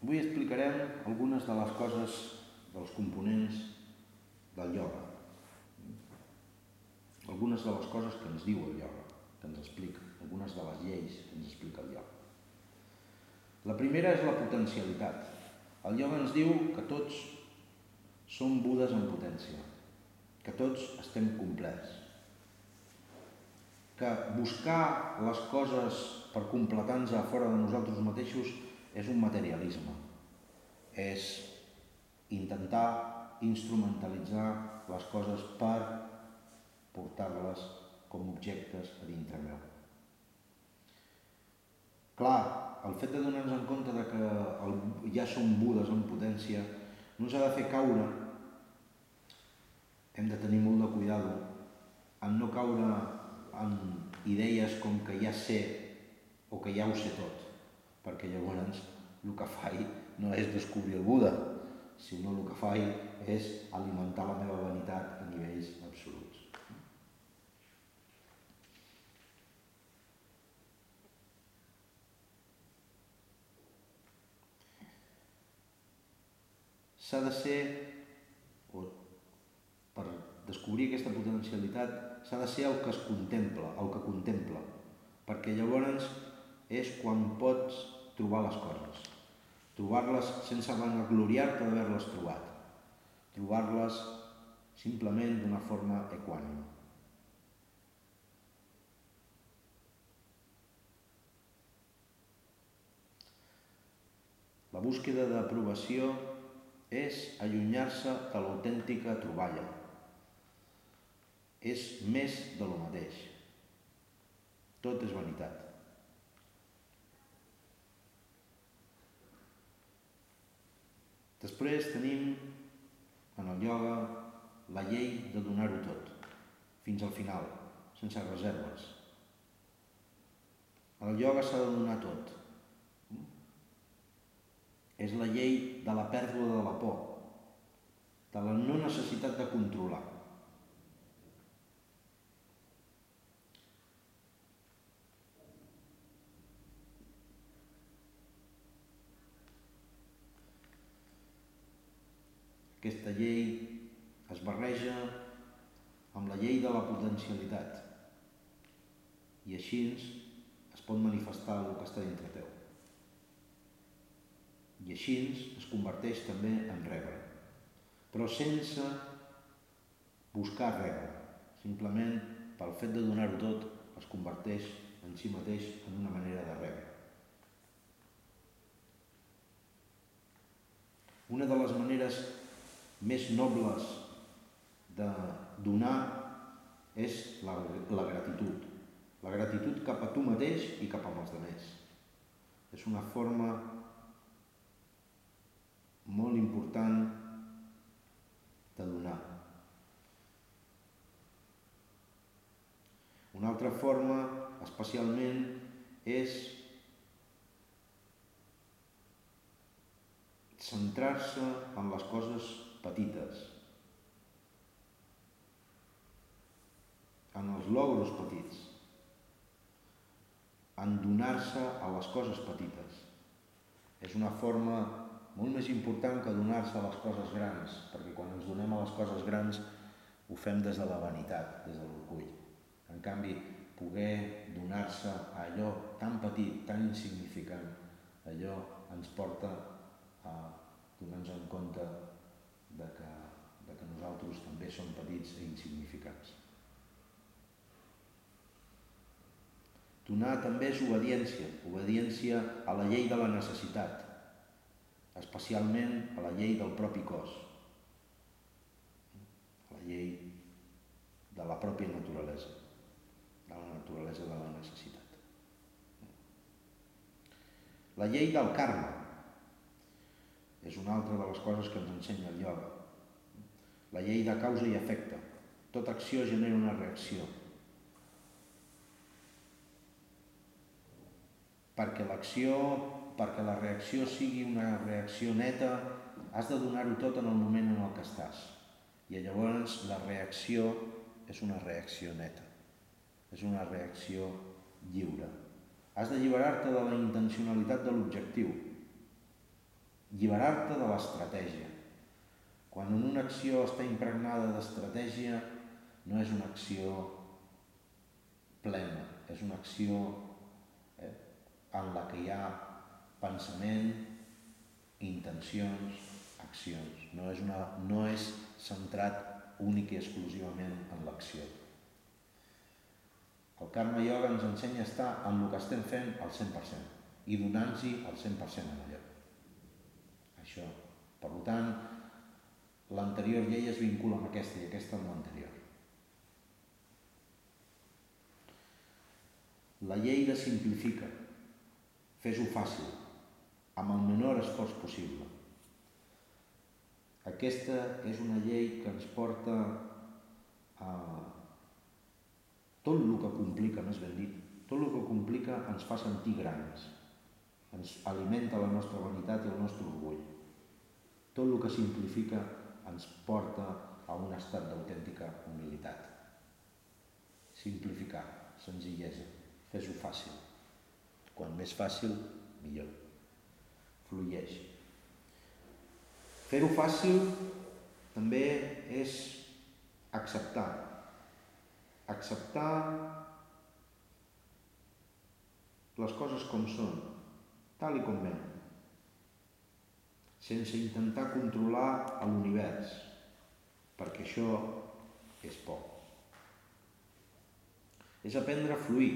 Avui explicarem algunes de les coses, dels components del ioga. Algunes de les coses que ens diu el ioga, que ens explica, algunes de les lleis que ens explica el ioga. La primera és la potencialitat. El ioga ens diu que tots som budes en potència, que tots estem complets, que buscar les coses per completar-nos a fora de nosaltres mateixos és un materialisme, és intentar instrumentalitzar les coses per portar-les com objectes a dintre meu. Clar, el fet de donar-nos en compte de que el, ja som budes en potència no ens ha de fer caure, hem de tenir molt de cuidado en no caure en idees com que ja sé o que ja ho sé tot perquè llavors el que faig no és descobrir el Buda, sinó el que faig és alimentar la meva vanitat a nivells absoluts. S'ha de ser, o per descobrir aquesta potencialitat, s'ha de ser el que es contempla, el que contempla, perquè llavors és quan pots trobar les coses. Trobar-les sense vanagloriar-te d'haver-les trobat. Trobar-les simplement d'una forma equànima. La búsqueda d'aprovació és allunyar-se de l'autèntica troballa. És més de lo mateix. Tot és vanitat. Després tenim en el ioga la llei de donar-ho tot, fins al final, sense reserves. En el ioga s'ha de donar tot. És la llei de la pèrdua de la por, de la no necessitat de controlar. Aquesta llei es barreja amb la llei de la potencialitat i així es pot manifestar el que està dintre teu. I així es converteix també en rebre, però sense buscar rebre, simplement pel fet de donar-ho tot es converteix en si mateix en una manera de rebre. Una de les maneres més nobles de donar és la, la gratitud. La gratitud cap a tu mateix i cap a els altres. És una forma molt important de donar. Una altra forma, especialment, és centrar-se en les coses petites, en els logros petits, en donar-se a les coses petites. És una forma molt més important que donar-se a les coses grans, perquè quan ens donem a les coses grans ho fem des de la vanitat, des de l'orgull. En canvi, poder donar-se a allò tan petit, tan insignificant, allò ens porta a donar-nos en compte de que, de que nosaltres també som petits i insignificants. Donar també és obediència, obediència a la llei de la necessitat, especialment a la llei del propi cos, a la llei de la pròpia naturalesa, de la naturalesa de la necessitat. La llei del karma, és una altra de les coses que ens ensenya el ioga. La llei de causa i efecte. Tota acció genera una reacció. Perquè l'acció, perquè la reacció sigui una reacció neta, has de donar-ho tot en el moment en el que estàs. I llavors la reacció és una reacció neta. És una reacció lliure. Has d'alliberar-te de la intencionalitat de l'objectiu, Lliberar-te de l'estratègia. Quan en una acció està impregnada d'estratègia, no és una acció plena, és una acció eh, en la que hi ha pensament, intencions, accions. No és, una, no és centrat únic i exclusivament en l'acció. El karma yoga ens ensenya a estar en el que estem fent al 100% i donant-hi el 100% en allò. Això. Per tant, l'anterior llei es vincula amb aquesta i aquesta amb l'anterior. La llei de simplifica. Fes-ho fàcil, amb el menor esforç possible. Aquesta és una llei que ens porta a tot el que complica, més ben dit, tot el que complica ens fa sentir grans, ens alimenta la nostra vanitat i el nostre orgull. Tot el que simplifica ens porta a un estat d'autèntica humilitat. Simplificar, senzillesa, fes-ho fàcil. Quan més fàcil, millor. Flueix. Fer-ho fàcil també és acceptar. Acceptar les coses com són, tal i com venen sense intentar controlar l'univers, perquè això és por. És aprendre a fluir.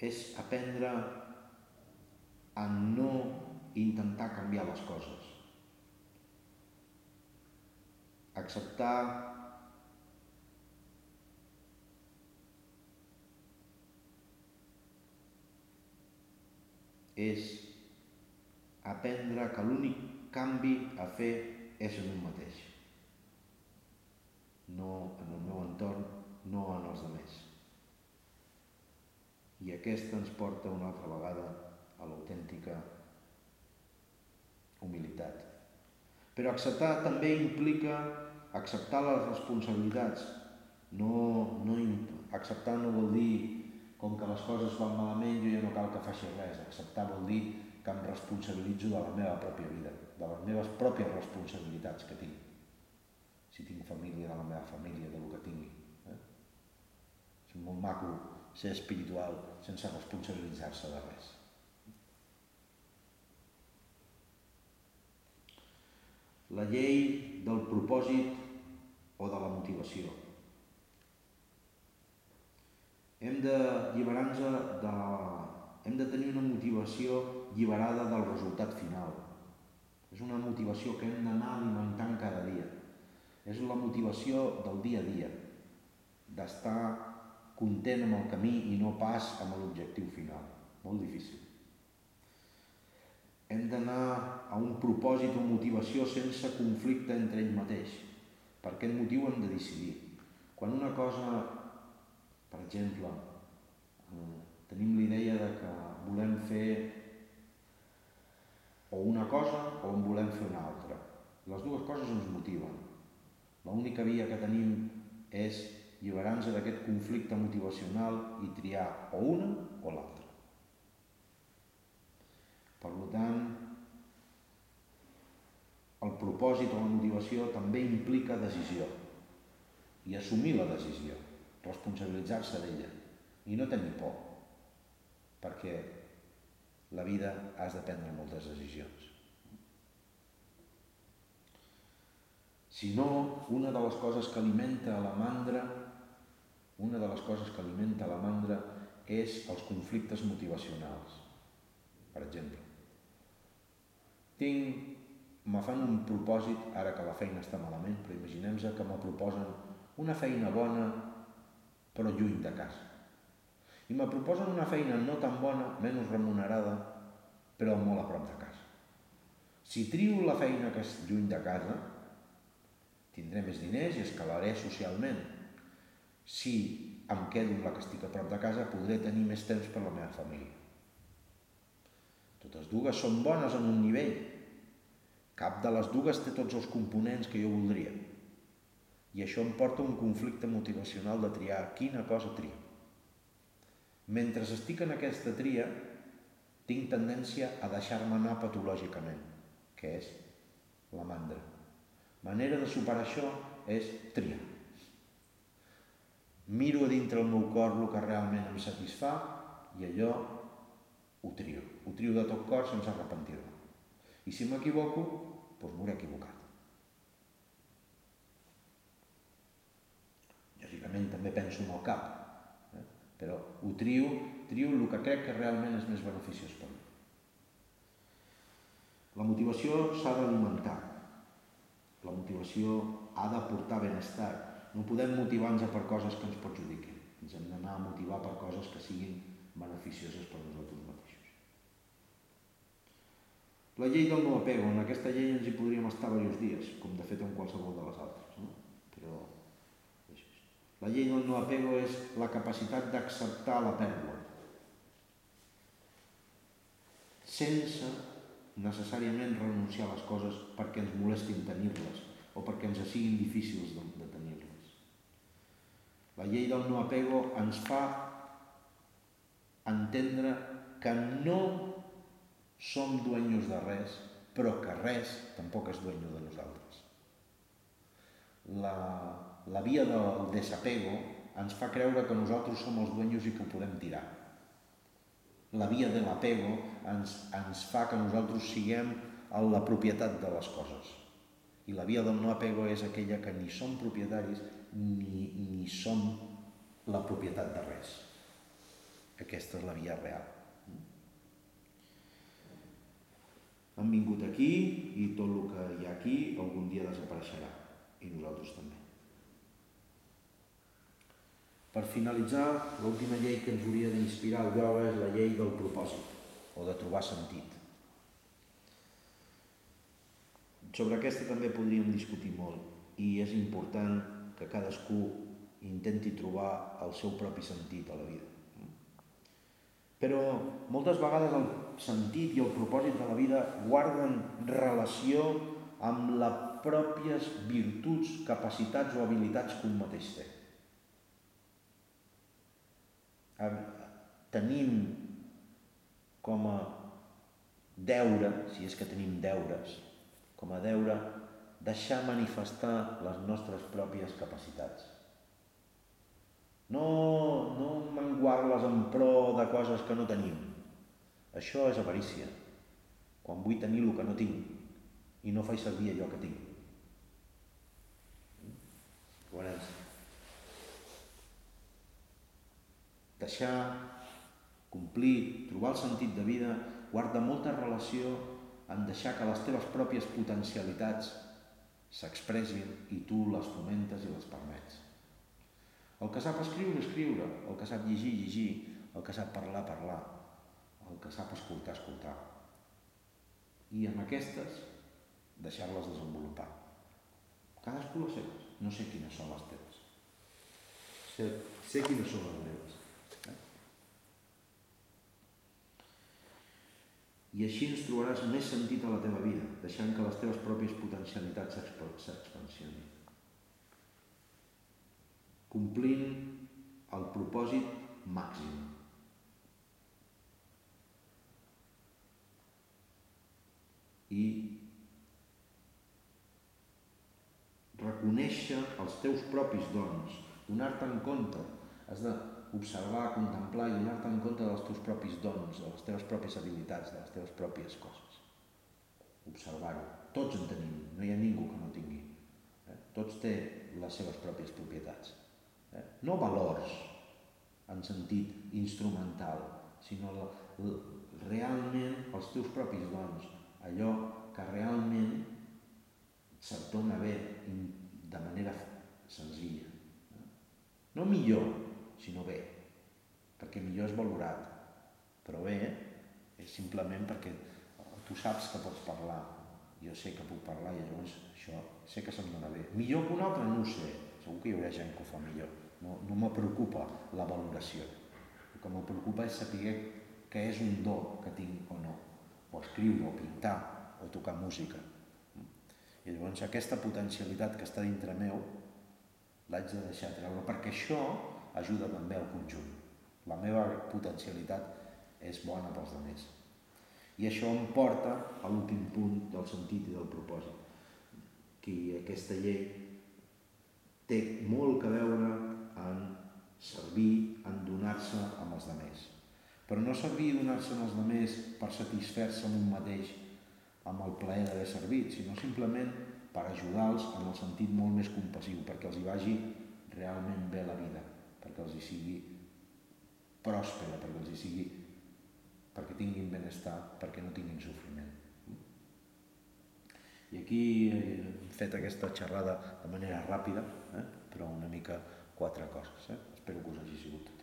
És aprendre a no intentar canviar les coses. Acceptar és aprendre que l'únic canvi a fer és en un mateix, no en el meu entorn, no en els altres. I aquesta ens porta una altra vegada a l'autèntica humilitat. Però acceptar també implica acceptar les responsabilitats. No, no, acceptar no vol dir com que les coses van malament, jo ja no cal que faci res. Acceptar vol dir que em responsabilitzo de la meva pròpia vida, de les meves pròpies responsabilitats que tinc. Si tinc família, de la meva família, del que tingui. Eh? És molt maco ser espiritual sense responsabilitzar-se de res. La llei del propòsit o de la motivació hem de lliberar-nos de... hem de tenir una motivació lliberada del resultat final. És una motivació que hem d'anar alimentant cada dia. És la motivació del dia a dia, d'estar content amb el camí i no pas amb l'objectiu final. Molt difícil. Hem d'anar a un propòsit o motivació sense conflicte entre ell mateix. Per aquest motiu hem de decidir. Quan una cosa per exemple, eh, tenim la idea de que volem fer o una cosa o en volem fer una altra. Les dues coses ens motiven. L'única via que tenim és lliberar-nos d'aquest conflicte motivacional i triar o una o l'altra. Per tant, el propòsit o la motivació també implica decisió i assumir la decisió responsabilitzar-se d'ella i no tenir por, perquè la vida has de prendre moltes decisions. Si no, una de les coses que alimenta la mandra, una de les coses que alimenta la mandra és els conflictes motivacionals. Per exemple, tinc, me fan un propòsit, ara que la feina està malament, però imaginem-se que me proposen una feina bona però lluny de casa. I me proposen una feina no tan bona, menys remunerada, però molt a prop de casa. Si trio la feina que és lluny de casa, tindré més diners i escalaré socialment. Si em quedo amb la que estic a prop de casa, podré tenir més temps per la meva família. Totes dues són bones en un nivell. Cap de les dues té tots els components que jo voldria. I això em porta un conflicte motivacional de triar quina cosa trio. Mentre estic en aquesta tria, tinc tendència a deixar-me anar patològicament, que és la mandra. Manera de superar això és triar. Miro a dintre el meu cor el que realment em satisfà i allò ho trio. Ho trio de tot cor sense arrepentir-me. I si m'equivoco, en el cap, eh? però ho trio, trio el que crec que realment és més beneficiós per mi. La motivació s'ha d'alimentar. La motivació ha de portar benestar. No podem motivar-nos per coses que ens perjudiquin. Ens hem d'anar a motivar per coses que siguin beneficioses per nosaltres mateixos. La llei del no apego, en aquesta llei ens hi podríem estar diversos dies, com de fet en qualsevol de les altres, no? La llei del no apego és la capacitat d'acceptar la pèrdua sense necessàriament renunciar a les coses perquè ens molestin tenir-les o perquè ens siguin difícils de, de tenir-les. La llei del no apego ens fa entendre que no som dueños de res, però que res tampoc és dueño de nosaltres. La, la via del desapego ens fa creure que nosaltres som els dueños i que ho podem tirar la via de l'apego ens, ens fa que nosaltres siguem la propietat de les coses. I la via del no apego és aquella que ni som propietaris ni, ni som la propietat de res. Aquesta és la via real. Han vingut aquí i tot el que hi ha aquí algun dia desapareixerà. I nosaltres també. Per finalitzar, l'última llei que ens hauria d'inspirar el ioga és la llei del propòsit, o de trobar sentit. Sobre aquesta també podríem discutir molt i és important que cadascú intenti trobar el seu propi sentit a la vida. Però moltes vegades el sentit i el propòsit de la vida guarden relació amb les pròpies virtuts, capacitats o habilitats que un mateix té tenim com a deure, si és que tenim deures, com a deure deixar manifestar les nostres pròpies capacitats. No, no menguar-les en pro de coses que no tenim. Això és avarícia. Quan vull tenir el que no tinc i no faig servir allò que tinc. Deixar, complir, trobar el sentit de vida, guarda molta relació en deixar que les teves pròpies potencialitats s'expressin i tu les fomentes i les permets. El que sap escriure, escriure, el que sap llegir, llegir, el que sap parlar, parlar, el que sap escoltar, escoltar. I amb aquestes, deixar-les desenvolupar. Cadascú les seves. No sé quines són les teves. Sé, sé quines són les meves. I així ens trobaràs més sentit a la teva vida, deixant que les teves pròpies potencialitats s'expansionin. Complint el propòsit màxim. I reconèixer els teus propis dons, donar-te en compte. Has de observar, contemplar i donar-te en compte dels teus propis dons, de les teves pròpies habilitats, de les teves pròpies coses. Observar-ho. Tots en tenim, no hi ha ningú que no tingui. Eh? Tots té les seves pròpies propietats. Eh? No valors en sentit instrumental, sinó la, la, realment els teus propis dons, allò que realment se't dona bé de manera senzilla. No millor, sinó bé, perquè millor és valorat. Però bé és simplement perquè tu saps que pots parlar, jo sé que puc parlar i llavors això sé que se'm dona bé. Millor que un altre no ho sé, segur que hi haurà gent que ho fa millor. No, no me preocupa la valoració. El que me preocupa és saber què és un do que tinc o no, o escriure, o pintar, o tocar música. I llavors aquesta potencialitat que està dintre meu l'haig de deixar treure, perquè això ajuda també al conjunt. La meva potencialitat és bona pels altres. I això em porta a l'últim punt del sentit i del propòsit, que aquesta llei té molt que veure en servir, en donar-se amb els demés. Però no servir i donar-se amb els demés per satisfer-se en un mateix amb el plaer d'haver servit, sinó simplement per ajudar-los en el sentit molt més compassiu, perquè els hi vagi realment bé la vida, perquè els hi sigui pròspera, perquè els hi sigui perquè tinguin benestar, perquè no tinguin sofriment. I aquí he fet aquesta xerrada de manera ràpida, eh? però una mica quatre coses. Eh? Espero que us hagi sigut